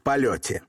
в полете.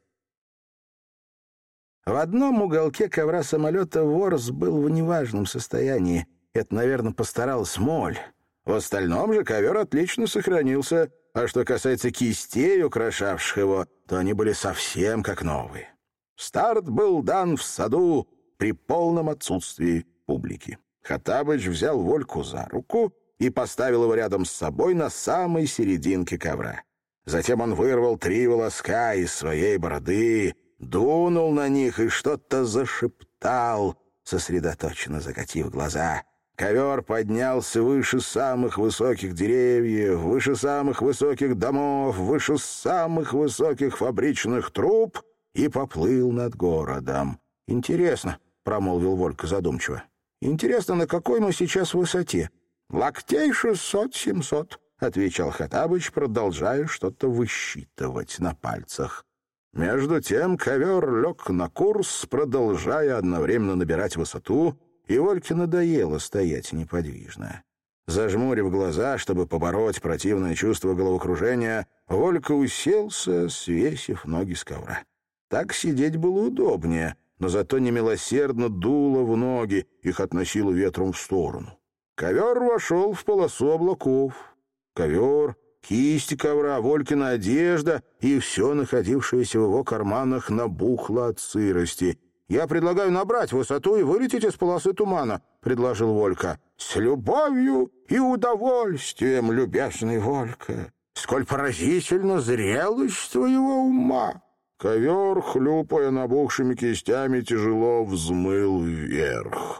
В одном уголке ковра самолета ворс был в неважном состоянии. Это, наверное, постаралась моль. В остальном же ковер отлично сохранился, а что касается кистей, украшавших его, то они были совсем как новые. Старт был дан в саду при полном отсутствии публики. Хатабыч взял Вольку за руку и поставил его рядом с собой на самой серединке ковра. Затем он вырвал три волоска из своей бороды, дунул на них и что-то зашептал, сосредоточенно закатив глаза. Ковер поднялся выше самых высоких деревьев, выше самых высоких домов, выше самых высоких фабричных труб и поплыл над городом. «Интересно», — промолвил Волька задумчиво, — «интересно, на какой мы сейчас высоте?» «Локтей шестьсот-семьсот», — отвечал Хатабыч, продолжая что-то высчитывать на пальцах. Между тем ковер лег на курс, продолжая одновременно набирать высоту — и Ольке надоело стоять неподвижно. Зажмурив глаза, чтобы побороть противное чувство головокружения, Волька уселся, свесив ноги с ковра. Так сидеть было удобнее, но зато немилосердно дуло в ноги, их относило ветром в сторону. Ковер вошел в полосу облаков. Ковер, кисти ковра, Волькина одежда и все находившееся в его карманах набухло от сырости — «Я предлагаю набрать высоту и вылететь из полосы тумана», — предложил Волька. «С любовью и удовольствием, любезный Волька! Сколь поразительно зрелость твоего ума!» Ковер, хлюпая набухшими кистями, тяжело взмыл вверх.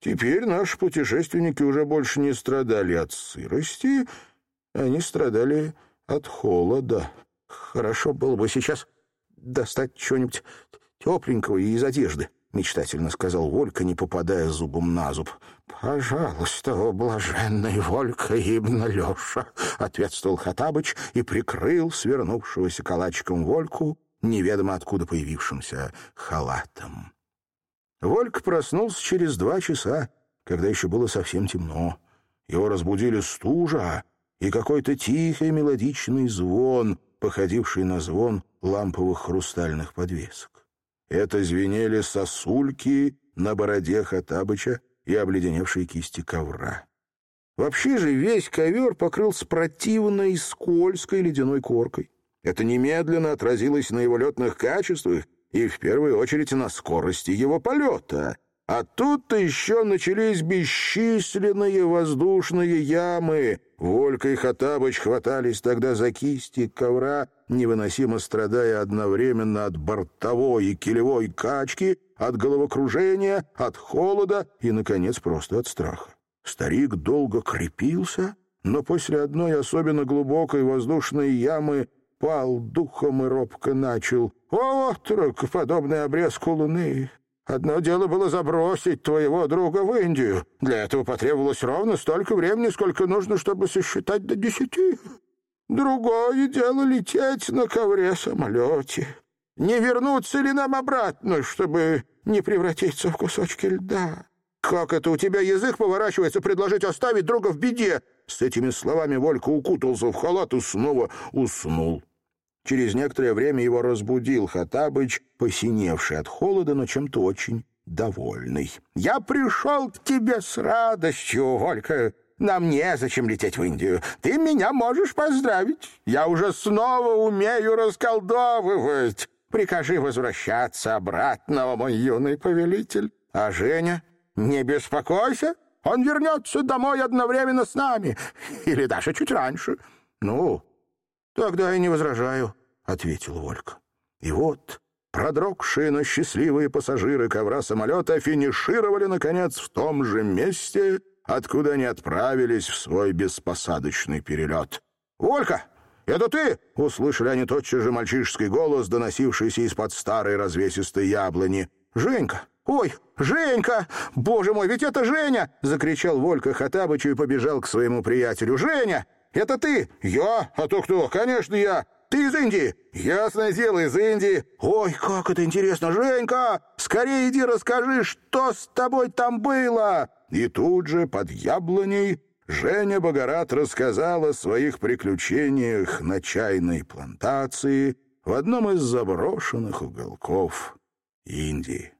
Теперь наши путешественники уже больше не страдали от сырости, они страдали от холода. Хорошо было бы сейчас достать что-нибудь тепленького и из одежды», — мечтательно сказал Волька, не попадая зубом на зуб. «Пожалуйста, о блаженный Волька Ибн Леша», — ответствовал Хатабыч и прикрыл свернувшегося калачиком Вольку, неведомо откуда появившимся халатом. Вольк проснулся через два часа, когда еще было совсем темно. Его разбудили стужа и какой-то тихий мелодичный звон, походивший на звон ламповых хрустальных подвесок. Это звенели сосульки на бороде Хатабыча и обледеневшие кисти ковра. Вообще же весь ковер покрылся противной скользкой ледяной коркой. Это немедленно отразилось на его летных качествах и в первую очередь на скорости его полета. А тут-то еще начались бесчисленные воздушные ямы. Волька и Хатабыч хватались тогда за кисти ковра, невыносимо страдая одновременно от бортовой и килевой качки, от головокружения, от холода и, наконец, просто от страха. Старик долго крепился, но после одной особенно глубокой воздушной ямы пал духом и робко начал. «О, отрок, подобный обрезку луны! Одно дело было забросить твоего друга в Индию. Для этого потребовалось ровно столько времени, сколько нужно, чтобы сосчитать до десяти. Другое дело лететь на ковре-самолете. Не вернуться ли нам обратно, чтобы не превратиться в кусочки льда? Как это у тебя язык поворачивается предложить оставить друга в беде? С этими словами Волька укутался в халат и снова уснул. Через некоторое время его разбудил Хатабыч, посиневший от холода, но чем-то очень довольный. «Я пришел к тебе с радостью, Волька. Нам незачем лететь в Индию. Ты меня можешь поздравить. Я уже снова умею расколдовывать. Прикажи возвращаться обратно, мой юный повелитель. А Женя, не беспокойся, он вернется домой одновременно с нами. Или даже чуть раньше. Ну, «Тогда я не возражаю», — ответил Волька. И вот продрогшие, но счастливые пассажиры ковра самолета финишировали, наконец, в том же месте, откуда они отправились в свой беспосадочный перелет. «Волька, это ты?» — услышали они тотчас же мальчишеский голос, доносившийся из-под старой развесистой яблони. «Женька! Ой, Женька! Боже мой, ведь это Женя!» — закричал Волька Хатабычу и побежал к своему приятелю. «Женя! Это ты? Я? А то кто? Конечно, я. Ты из Индии? Ясное дело, из Индии. Ой, как это интересно, Женька! Скорее иди расскажи, что с тобой там было!» И тут же под яблоней Женя Богорат рассказал о своих приключениях на чайной плантации в одном из заброшенных уголков Индии.